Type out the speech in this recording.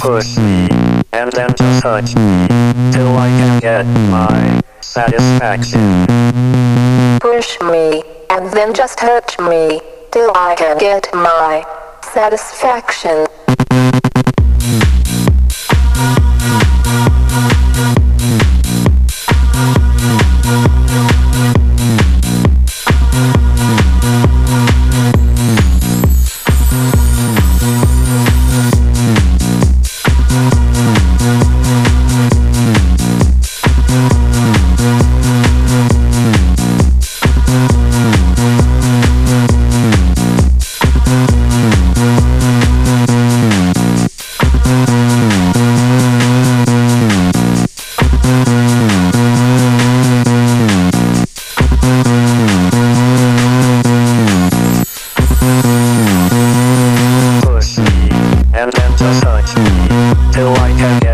Push me, and then just touch me, till I can get my satisfaction. Push me, and then just touch me, till I can get my satisfaction. till I can get